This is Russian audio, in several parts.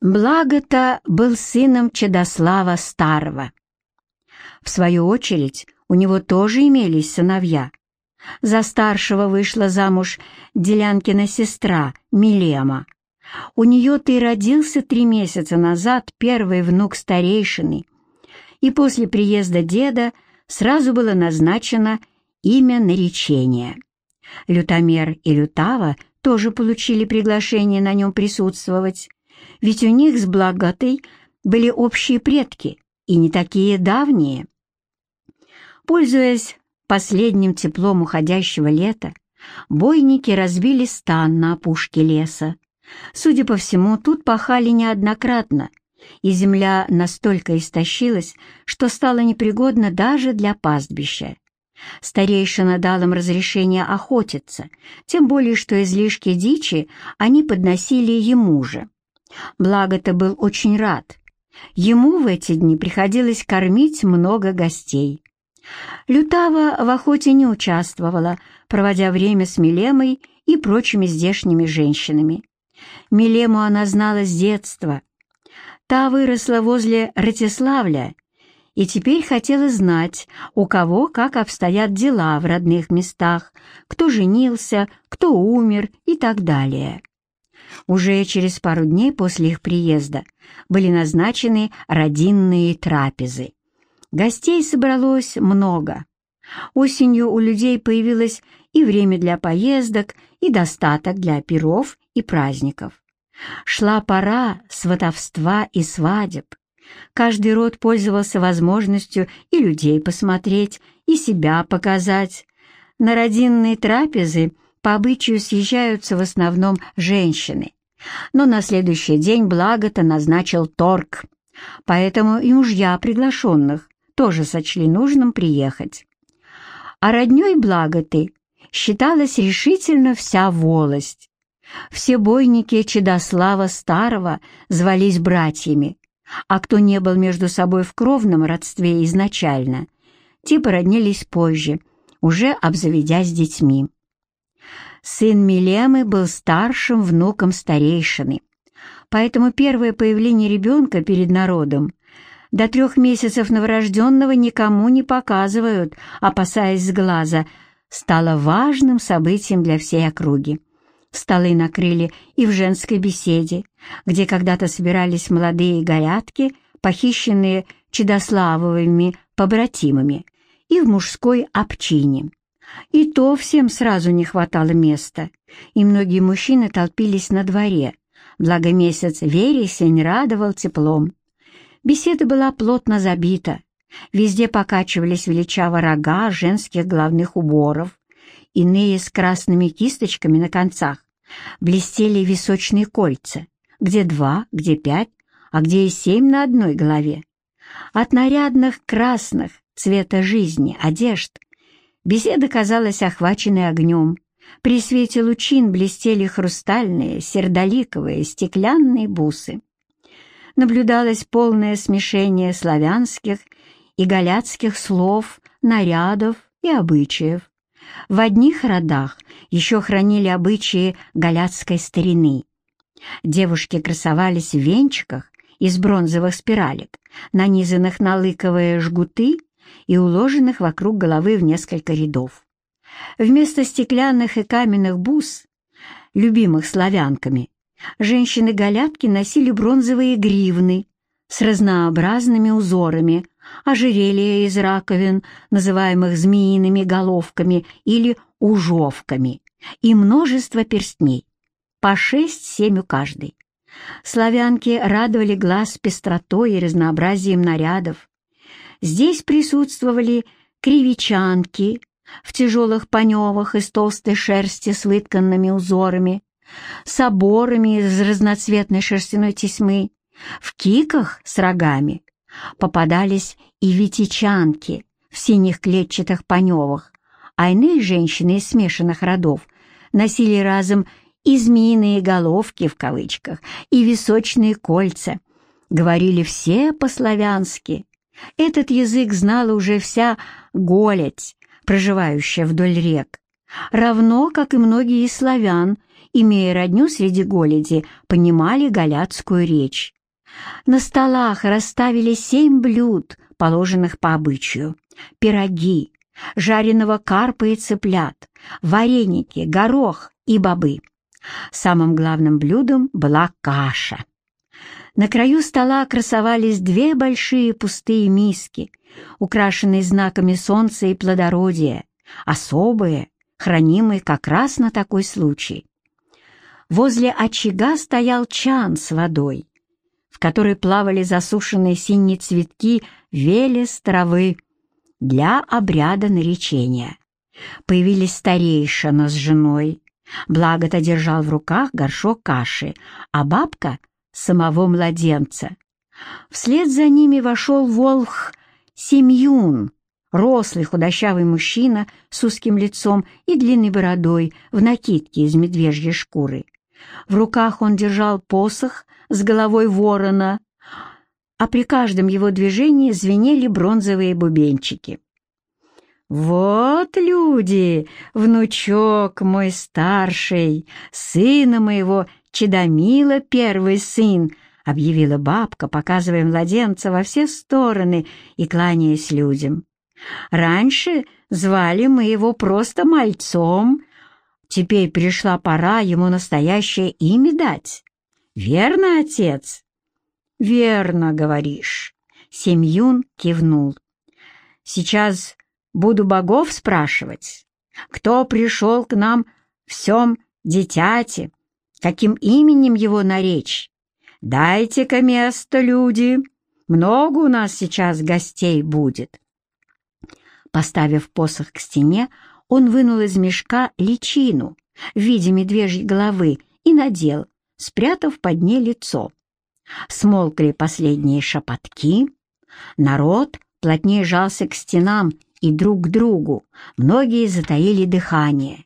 Благо-то был сыном Чадослава Старого. В свою очередь, у него тоже имелись сыновья. За старшего вышла замуж Делянкина сестра Милема. У нее-то и родился три месяца назад первый внук старейшины, и после приезда деда сразу было назначено имя наречения. Лютомер и Лютава тоже получили приглашение на нем присутствовать, ведь у них с Благотой были общие предки, и не такие давние. Пользуясь последним теплом уходящего лета, бойники разбили стан на опушке леса. Судя по всему, тут пахали неоднократно, и земля настолько истощилась, что стала непригодна даже для пастбища. Старейшина дал им разрешение охотиться, тем более что излишки дичи они подносили ему же. Благо-то был очень рад. Ему в эти дни приходилось кормить много гостей. Лютава в охоте не участвовала, проводя время с Милемой и прочими здешними женщинами. Милему она знала с детства. Та выросла возле Ратиславля и теперь хотела знать, у кого как обстоят дела в родных местах, кто женился, кто умер и так далее. Уже через пару дней после их приезда были назначены родинные трапезы. Гостей собралось много. Осенью у людей появилось и время для поездок, и достаток для пиров и праздников. Шла пора сватовства и свадеб. Каждый род пользовался возможностью и людей посмотреть, и себя показать. На родинные трапезы по обычаю съезжаются в основном женщины. Но на следующий день Благо-то назначил торг, поэтому и мужья приглашенных тоже сочли нужным приехать. А роднёй Благоты считалась решительно вся волость. Все бойники Чедослава Старого звались братьями, а кто не был между собой в кровном родстве изначально, те породнились позже, уже обзаведясь детьми. Сын Милемы был старшим внуком старейшины, поэтому первое появление ребенка перед народом до трех месяцев новорожденного никому не показывают, опасаясь сглаза, стало важным событием для всей округи. Столы накрыли и в женской беседе, где когда-то собирались молодые горятки, похищенные Чедославовыми побратимами, и в мужской обчине. И то всем сразу не хватало места, и многие мужчины толпились на дворе, благо месяц вересень радовал теплом. Беседа была плотно забита, везде покачивались величаво рога женских головных уборов, иные с красными кисточками на концах, блестели височные кольца, где два, где пять, а где и семь на одной голове. От нарядных красных цвета жизни одежд беседа казалась охваченной огнем. При свете лучин блестели хрустальные, сердоликовые, стеклянные бусы. Наблюдалось полное смешение славянских и галяцких слов, нарядов и обычаев. В одних родах еще хранили обычаи галяцкой старины. Девушки красовались в венчиках из бронзовых спиралек, нанизанных на лыковые жгуты и уложенных вокруг головы в несколько рядов. Вместо стеклянных и каменных бус, любимых славянками, женщины-галятки носили бронзовые гривны с разнообразными узорами, ожерелья из раковин, называемых змеиными головками или ужовками, и множество перстней, по шесть-семь у каждой. Славянки радовали глаз пестротой и разнообразием нарядов. Здесь присутствовали кривичанки в тяжелых паневах из толстой шерсти с вытканными узорами, соборами из разноцветной шерстяной тесьмы, в киках с рогами, попадались и витичанки в синих клетчатых паневах, а иные женщины из смешанных родов носили разом и змеиные головки в кавычках, и височные кольца. Говорили все по-славянски. Этот язык знала уже вся голядь, проживающая вдоль рек, равно как и многие из славян, имея родню среди голеди, понимали галяцкую речь. На столах расставили семь блюд, положенных по обычаю. Пироги, жареного карпа и цыплят, вареники, горох и бобы. Самым главным блюдом была каша. На краю стола красовались две большие пустые миски, украшенные знаками солнца и плодородия, особые, хранимые как раз на такой случай. Возле очага стоял чан с водой, в которой плавали засушенные синие цветки велес травы для обряда наречения. Появились старейшина с женой. Благо-то держал в руках горшок каши, а бабка — самого младенца. Вслед за ними вошел волх Семьюн, рослый худощавый мужчина с узким лицом и длинной бородой в накидке из медвежьей шкуры. В руках он держал посох с головой ворона, а при каждом его движении звенели бронзовые бубенчики. «Вот люди, внучок мой старший, сына моего Чедомила первый сын», — объявила бабка, показывая младенца во все стороны и кланяясь людям. «Раньше звали мы его просто мальцом, теперь пришла пора ему настоящее имя дать. Верно, отец?» «Верно, говоришь», — Семьюн кивнул. «Сейчас буду богов спрашивать, кто пришел к нам всем дитяти, каким именем его наречь. Дайте-ка место, люди, много у нас сейчас гостей будет». Поставив посох к стене, он вынул из мешка личину в виде медвежьей головы и надел, спрятав под ней лицо. Смолкли последние шепотки. Народ плотнее жался к стенам и друг к другу. Многие затаили дыхание.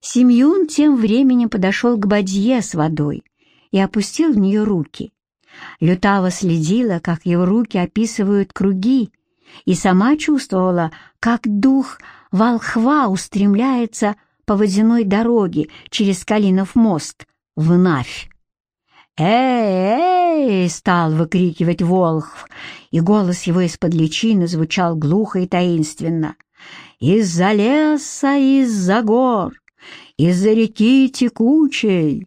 Семьюн тем временем подошел к бадье с водой и опустил в нее руки. Лютава следила, как его руки описывают круги, и сама чувствовала, как дух волхва устремляется по водяной дороге через Калинов мост в Навь. «Эй, эй!» — стал выкрикивать Волхв, и голос его из-под личины звучал глухо и таинственно. «Из-за леса, из-за гор, из-за реки текучей,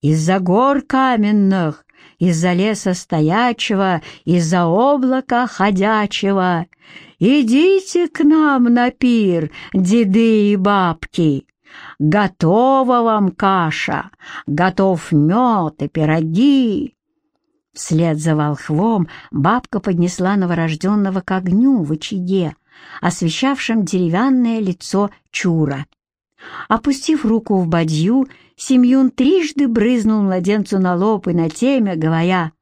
из-за гор каменных, из-за леса стоячего, из-за облака ходячего. Идите к нам на пир, деды и бабки, Готова вам каша, готов мед и пироги!» Вслед за волхвом бабка поднесла новорожденного к огню в очаге, освещавшем деревянное лицо Чура. Опустив руку в бадью, Семьюн трижды брызнул младенцу на лоб и на темя, говоря,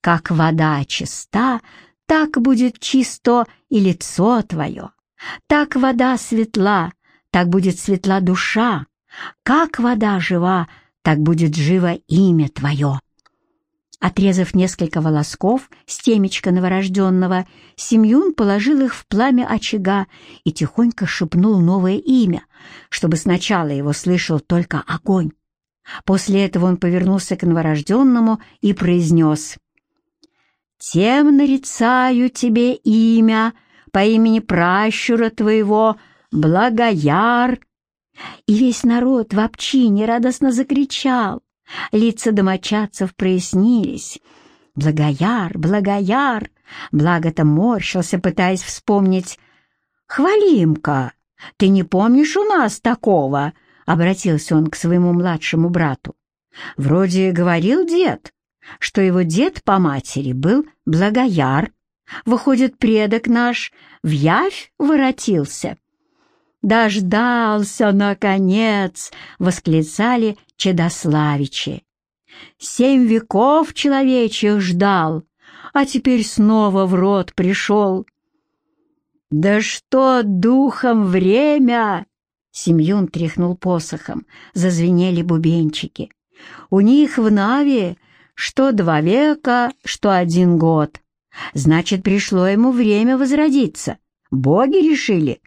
«Как вода чиста, так будет чисто и лицо твое, так вода светла, так будет светла душа. Как вода жива, так будет живо имя твое. Отрезав несколько волосков с темечка новорожденного, Семьюн положил их в пламя очага и тихонько шепнул новое имя, чтобы сначала его слышал только огонь. После этого он повернулся к новорожденному и произнес «Тем нарицаю тебе имя по имени пращура твоего, Благояр!» И весь народ в общине радостно закричал. Лица домочадцев прояснились. «Благояр! Благояр!» Благо-то морщился, пытаясь вспомнить. «Хвалимка, ты не помнишь у нас такого?» — обратился он к своему младшему брату. «Вроде говорил дед, что его дед по матери был благояр. Выходит, предок наш в явь воротился». «Дождался, наконец!» — восклицали Чедославичи. «Семь веков человечьих ждал, а теперь снова в рот пришел». «Да что духом время!» Семьюн тряхнул посохом, зазвенели бубенчики. «У них в Наве что два века, что один год. Значит, пришло ему время возродиться. Боги решили,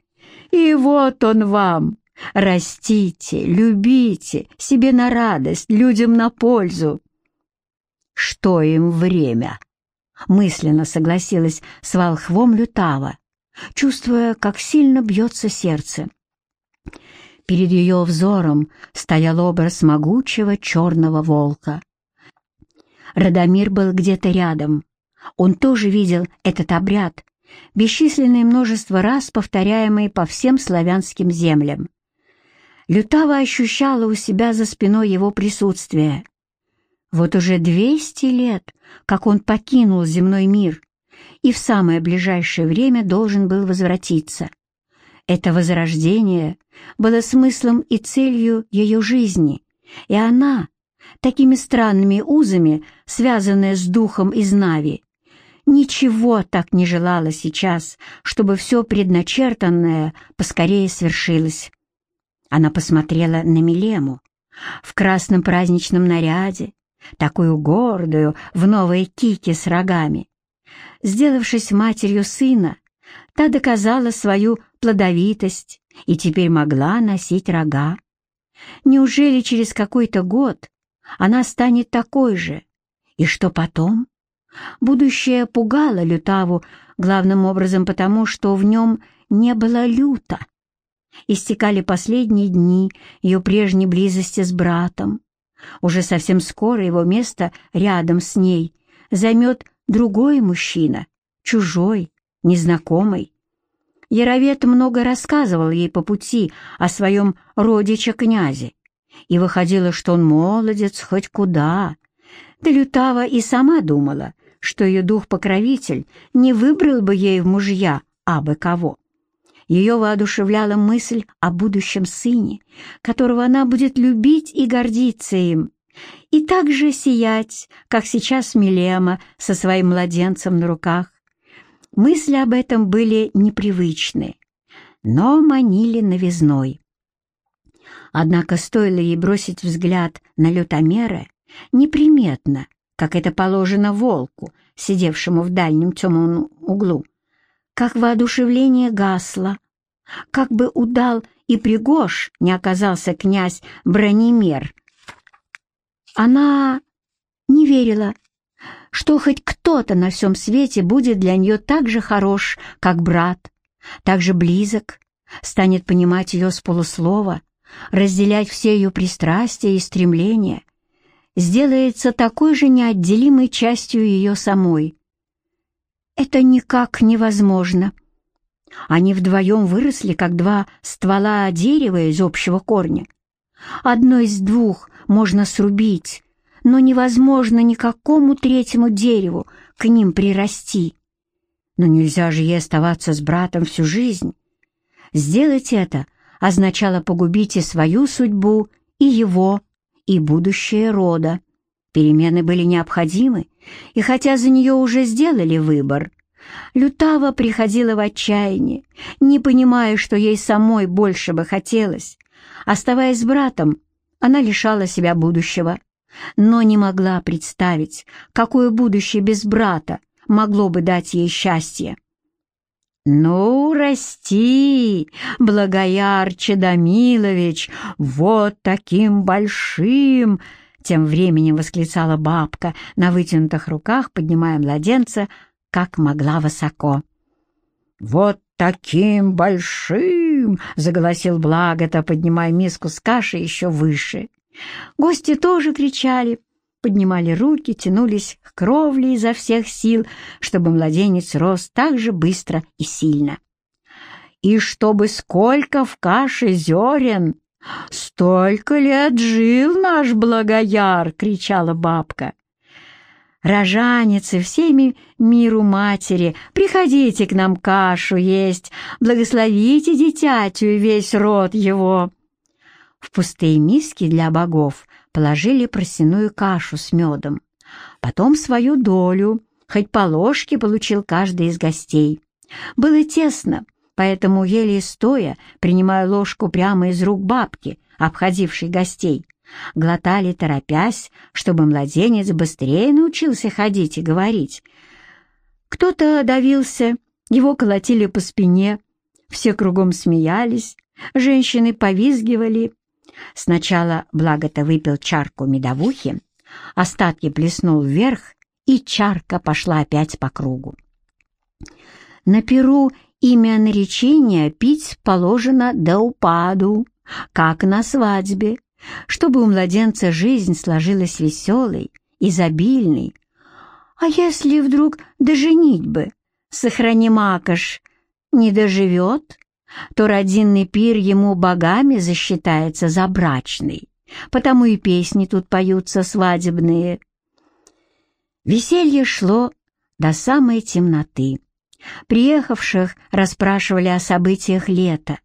и вот он вам, Растите, любите, себе на радость, людям на пользу. Что им время? Мысленно согласилась с волхвом Лютава, чувствуя, как сильно бьется сердце. Перед ее взором стоял образ могучего черного волка. Радомир был где-то рядом. Он тоже видел этот обряд, бесчисленное множество раз повторяемый по всем славянским землям. Лютава ощущала у себя за спиной его присутствие. Вот уже двести лет, как он покинул земной мир, и в самое ближайшее время должен был возвратиться. Это возрождение было смыслом и целью ее жизни, и она, такими странными узами, связанная с духом из Нави, ничего так не желала сейчас, чтобы все предначертанное поскорее свершилось. Она посмотрела на Милему в красном праздничном наряде, такую гордую, в новой кике с рогами. Сделавшись матерью сына, та доказала свою плодовитость и теперь могла носить рога. Неужели через какой-то год она станет такой же? И что потом? Будущее пугало Лютаву главным образом потому, что в нем не было люта. Истекали последние дни ее прежней близости с братом. Уже совсем скоро его место рядом с ней займет другой мужчина, чужой, незнакомый. Яровед много рассказывал ей по пути о своем родиче-князе, и выходило, что он молодец хоть куда. Да Лютава и сама думала, что ее дух-покровитель не выбрал бы ей в мужья абы кого. Ее воодушевляла мысль о будущем сыне, которого она будет любить и гордиться им, и так же сиять, как сейчас Милема со своим младенцем на руках. Мысли об этом были непривычны, но манили новизной. Однако стоило ей бросить взгляд на лютомера, неприметно, как это положено волку, сидевшему в дальнем темном углу, как воодушевление гасло, как бы удал и пригож не оказался князь Бронимер. Она не верила, что хоть кто-то на всем свете будет для нее так же хорош, как брат, так же близок, станет понимать ее с полуслова, разделять все ее пристрастия и стремления, сделается такой же неотделимой частью ее самой. Это никак невозможно. Они вдвоем выросли, как два ствола дерева из общего корня. Одно из двух можно срубить, но невозможно никакому третьему дереву к ним прирасти. Но нельзя же ей оставаться с братом всю жизнь. Сделать это означало погубить и свою судьбу, и его, и будущее рода. Перемены были необходимы, и хотя за нее уже сделали выбор, Лютава приходила в отчаяние, не понимая, что ей самой больше бы хотелось. Оставаясь с братом, она лишала себя будущего, но не могла представить, какое будущее без брата могло бы дать ей счастье. «Ну, расти, Благоярче Дамилович, вот таким большим!» Тем временем восклицала бабка, на вытянутых руках поднимая младенца, как могла высоко. «Вот таким большим!» — заголосил Благота, поднимая миску с кашей еще выше. Гости тоже кричали, поднимали руки, тянулись к кровле изо всех сил, чтобы младенец рос так же быстро и сильно. «И чтобы сколько в каше зерен, столько лет жил наш благояр!» — кричала бабка. «Рожаницы, всеми миру матери, приходите к нам кашу есть, благословите дитятю весь род его!» В пустые миски для богов положили просяную кашу с медом. Потом свою долю, хоть по ложке получил каждый из гостей. Было тесно, поэтому еле стоя, принимая ложку прямо из рук бабки, обходившей гостей, глотали торопясь, чтобы младенец быстрее научился ходить и говорить. Кто-то давился, его колотили по спине, все кругом смеялись, женщины повизгивали. Сначала Благо-то выпил чарку медовухи, остатки плеснул вверх, и чарка пошла опять по кругу. На перу имя наречения пить положено до упаду, как на свадьбе, чтобы у младенца жизнь сложилась веселой, изобильной. А если вдруг до женитьбы, сохрани макаш, не доживет, то родинный пир ему богами засчитается за брачный, потому и песни тут поются свадебные. Веселье шло до самой темноты. Приехавших расспрашивали о событиях лета.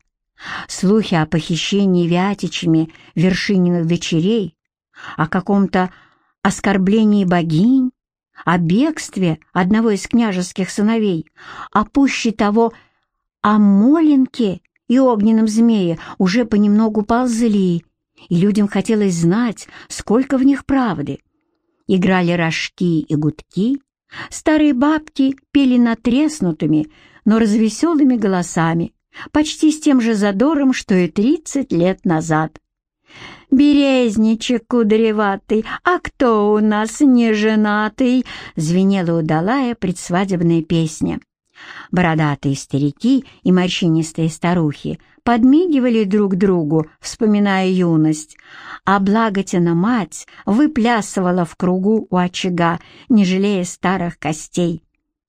Слухи о похищении Вятичами Вершининых дочерей, о каком-то оскорблении богинь, о бегстве одного из княжеских сыновей, а пуще того о Моленке и огненном змее уже понемногу ползли, и людям хотелось знать, сколько в них правды. Играли рожки и гудки, старые бабки пели натреснутыми, но развеселыми голосами, почти с тем же задором, что и тридцать лет назад. «Березничек кудреватый, а кто у нас не женатый?» — звенела удалая предсвадебная песня. Бородатые старики и морщинистые старухи подмигивали друг другу, вспоминая юность, а Благотина мать выплясывала в кругу у очага, не жалея старых костей.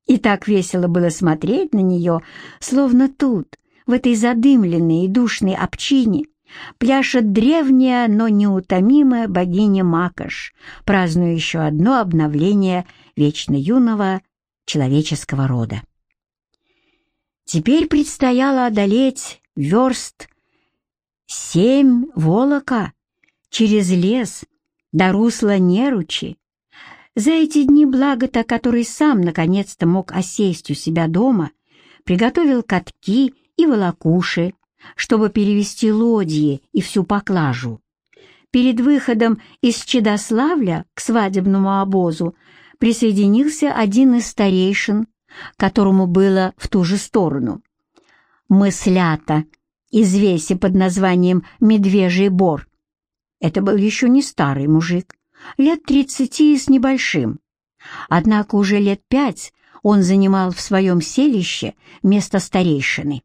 И так весело было смотреть на нее, словно тут, в этой задымленной и душной обчине, пляшет древняя, но неутомимая богиня Макаш, празднуя еще одно обновление вечно юного человеческого рода. Теперь предстояло одолеть верст семь волока через лес до русла Неручи. За эти дни Благота, который сам наконец-то мог осесть у себя дома, приготовил катки и волокуши, чтобы перевести лодьи и всю поклажу. Перед выходом из Чедославля к свадебному обозу присоединился один из старейшин, которому было в ту же сторону. Мыслята из под названием «Медвежий бор». Это был еще не старый мужик, лет тридцати с небольшим. Однако уже лет пять он занимал в своем селище место старейшины.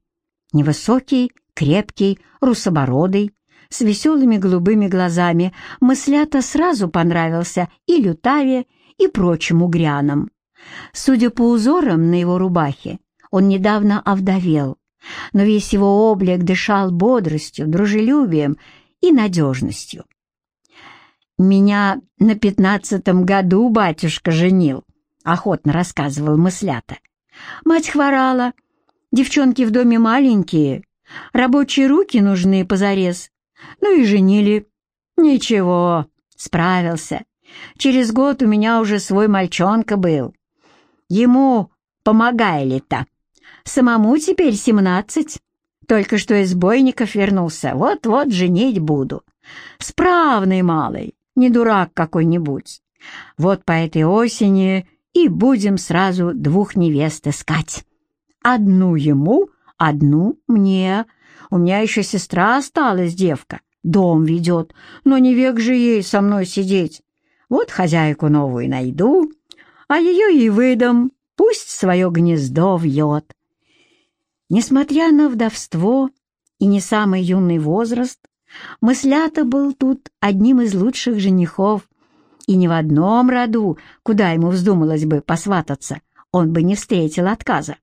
Невысокий, крепкий, русобородый, с веселыми голубыми глазами, мыслята сразу понравился и Лютаве, и прочим угрянам. Судя по узорам на его рубахе, он недавно овдовел, но весь его облик дышал бодростью, дружелюбием и надежностью. «Меня на пятнадцатом году батюшка женил», — охотно рассказывал мыслята. «Мать хворала, девчонки в доме маленькие, рабочие руки нужны позарез, ну и женили. Ничего, справился. Через год у меня уже свой мальчонка был. Ему помогали-то. Самому теперь семнадцать. Только что из бойников вернулся. Вот-вот женить буду. Справный малый, не дурак какой-нибудь. Вот по этой осени и будем сразу двух невест искать. Одну ему, одну мне. У меня еще сестра осталась, девка. Дом ведет, но не век же ей со мной сидеть. Вот хозяйку новую найду, а ее и выдам, пусть свое гнездо вьет. Несмотря на вдовство и не самый юный возраст, Мыслята был тут одним из лучших женихов, и ни в одном роду, куда ему вздумалось бы посвататься, он бы не встретил отказа.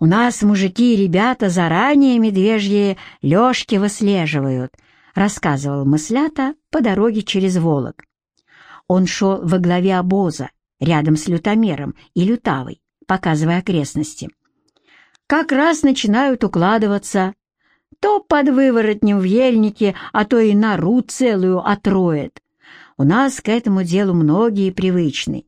«У нас мужики и ребята заранее медвежьи лёжки выслеживают», рассказывал мыслята по дороге через Волок. Он шел во главе обоза, рядом с лютомером и лютавой, показывая окрестности. Как раз начинают укладываться, то под выворотнем в ельнике, а то и нору целую отроет. У нас к этому делу многие привычны.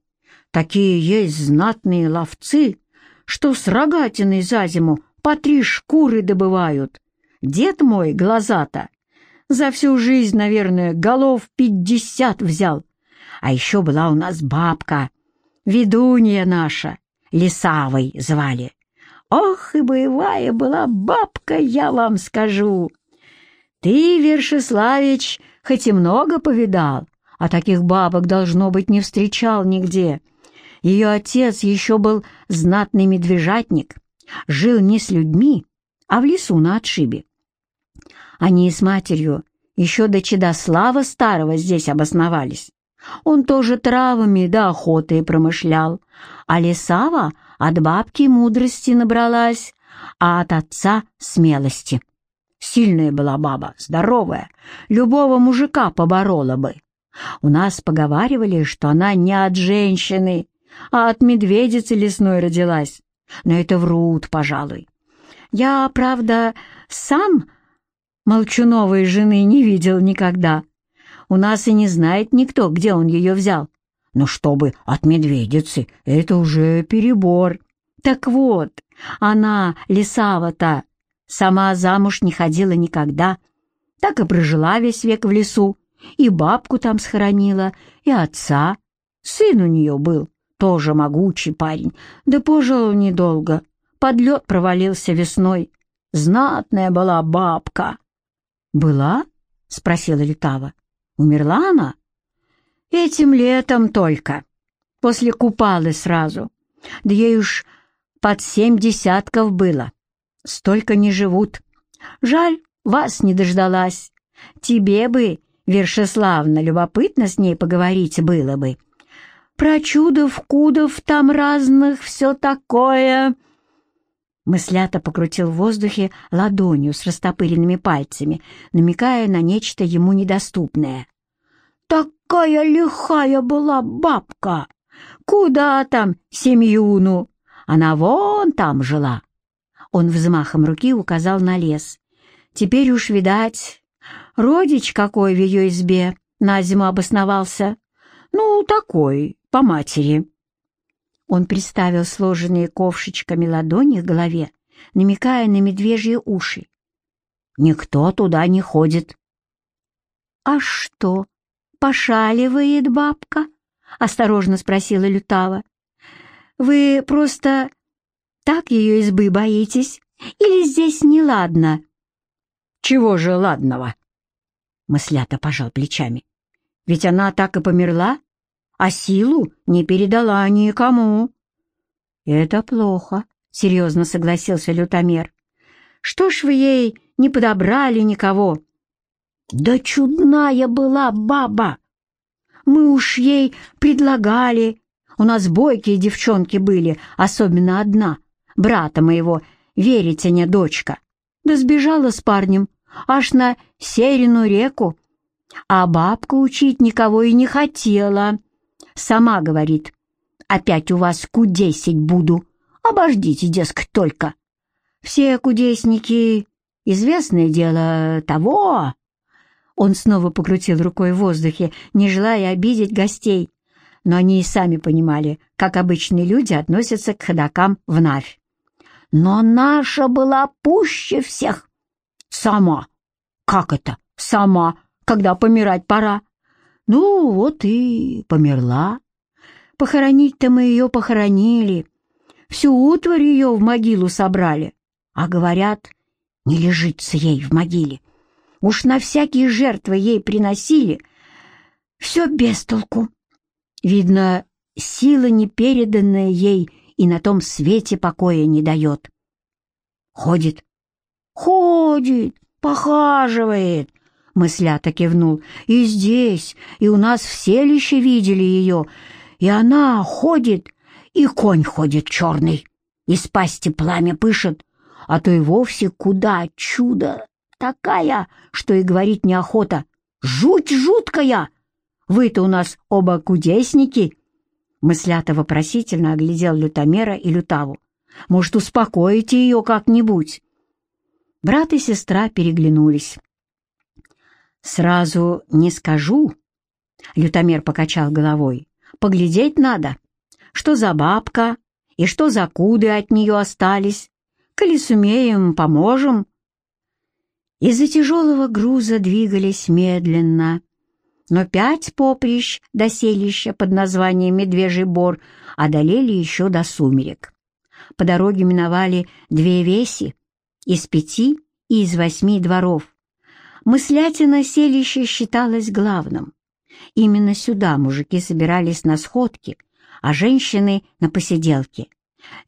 Такие есть знатные ловцы, что с рогатиной за зиму по три шкуры добывают. Дед мой, глаза-то, за всю жизнь, наверное, голов пятьдесят взял. А еще была у нас бабка, ведунья наша, Лисавой звали. Ох, и боевая была бабка, я вам скажу. Ты, Вершиславич, хоть и много повидал, а таких бабок, должно быть, не встречал нигде. Ее отец еще был знатный медвежатник, жил не с людьми, а в лесу на отшибе. Они с матерью еще до Чедослава Старого здесь обосновались. Он тоже травами да охотой промышлял, а Лесава от бабки мудрости набралась, а от отца смелости. Сильная была баба, здоровая, любого мужика поборола бы. У нас поговаривали, что она не от женщины, а от медведицы лесной родилась. Но это врут, пожалуй. Я, правда, сам молчуновой жены не видел никогда. У нас и не знает никто, где он ее взял. Но чтобы от медведицы, это уже перебор. Так вот, она, лесава-то, сама замуж не ходила никогда, так и прожила весь век в лесу, и бабку там схоронила, и отца. Сын у нее был, тоже могучий парень, да пожил недолго. Под лед провалился весной. Знатная была бабка. «Была?» — спросила Лютава. «Умерла она?» «Этим летом только. После купалы сразу. Да ей уж под семь десятков было. Столько не живут. Жаль, вас не дождалась. Тебе бы, Вершеславна, любопытно с ней поговорить было бы. Про чудов-кудов там разных, все такое...» Мыслята покрутил в воздухе ладонью с растопыренными пальцами, намекая на нечто ему недоступное. «Такая лихая была бабка! Куда там семьюну? Она вон там жила!» Он взмахом руки указал на лес. «Теперь уж, видать, родич какой в ее избе на зиму обосновался. Ну, такой, по матери». Он приставил сложенные ковшичками ладони к голове, намекая на медвежьи уши. «Никто туда не ходит». «А что, пошаливает бабка?» — осторожно спросила Лютава. «Вы просто так ее избы боитесь? Или здесь неладно?» «Чего же ладного?» Мыслята пожал плечами. «Ведь она так и померла, а силу не передала никому». «Это плохо», — серьезно согласился лютомер. «Что ж вы ей не подобрали никого?» «Да чудная была баба! Мы уж ей предлагали. У нас бойкие девчонки были, особенно одна, брата моего, Веритяня дочка. Да сбежала с парнем аж на Серину реку, а бабка учить никого и не хотела. Сама говорит, опять у вас кудесить буду. Обождите, дескать, только. Все кудесники, известное дело, того. Он снова покрутил рукой в воздухе, не желая обидеть гостей. Но они и сами понимали, как обычные люди относятся к ходокам в Навь. Но наша была пуще всех. Сама. Как это? Сама, когда помирать пора. Ну, вот и померла. Похоронить-то мы ее похоронили. Всю утварь ее в могилу собрали. А говорят, не лежится ей в могиле. Уж на всякие жертвы ей приносили. Все без толку. Видно, сила, не переданная ей, и на том свете покоя не дает. Ходит, ходит, похаживает, мыслято кивнул. «И здесь, и у нас в селище видели ее, и она ходит, и конь ходит черный, из пасти пламя пышет, а то и вовсе куда чудо такая, что и говорить неохота. Жуть жуткая! Вы-то у нас оба кудесники!» Мыслято вопросительно оглядел лютомера и лютаву. «Может, успокоите ее как-нибудь?» Брат и сестра переглянулись. «Сразу не скажу», — лютомер покачал головой. «Поглядеть надо, что за бабка и что за куды от нее остались. Коли сумеем, поможем». Из-за тяжелого груза двигались медленно, но пять поприщ до селища под названием Медвежий Бор одолели еще до сумерек. по дороге миновали две веси из пяти и из восьми дворов. Мыслятина селище считалось главным. Именно сюда мужики собирались на сходки, а женщины — на посиделки.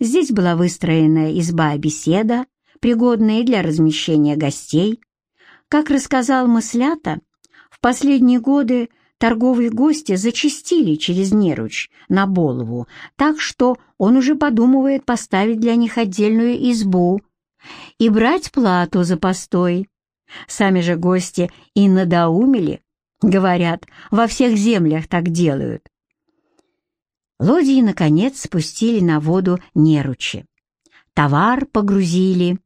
Здесь была выстроена изба-беседа, пригодная для размещения гостей. Как рассказал Мыслята, в последние годы торговые гости зачастили через Неруч на Болову, так что он уже подумывает поставить для них отдельную избу и брать плату за постой. Сами же гости и надоумили, говорят, во всех землях так делают. Лодии, наконец, спустили на воду неручи. Товар погрузили.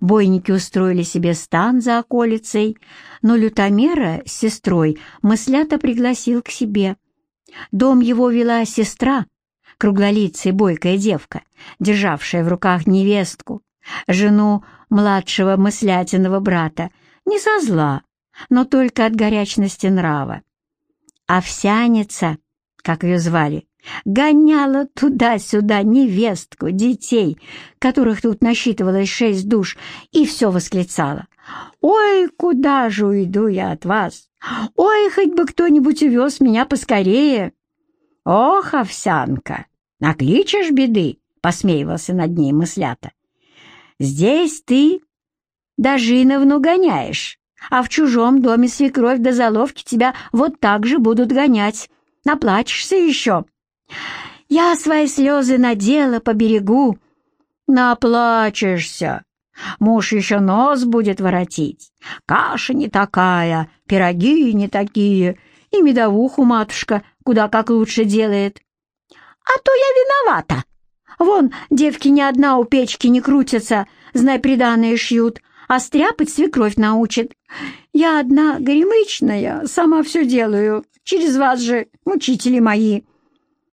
Бойники устроили себе стан за околицей, но лютомера с сестрой мыслято пригласил к себе. Дом его вела сестра, круглолицая бойкая девка, державшая в руках невестку, жену младшего мыслятиного брата, не со зла, но только от горячности нрава. Овсяница, как ее звали, гоняла туда-сюда невестку, детей, которых тут насчитывалось шесть душ, и все восклицала. «Ой, куда же уйду я от вас? Ой, хоть бы кто-нибудь увез меня поскорее!» «Ох, овсянка, накличешь беды!» — посмеивался над ней мыслята. «Здесь ты Дожиновну гоняешь, а в чужом доме свекровь до заловки тебя вот так же будут гонять. Наплачешься еще!» Я свои слезы надела по берегу. Наплачешься. Муж еще нос будет воротить. Каша не такая, пироги не такие, и медовуху матушка куда как лучше делает. А то я виновата. Вон, девки ни одна у печки не крутятся, знай, приданные шьют, а стряпать свекровь научит. Я одна горемычная, сама все делаю, через вас же, мучители мои».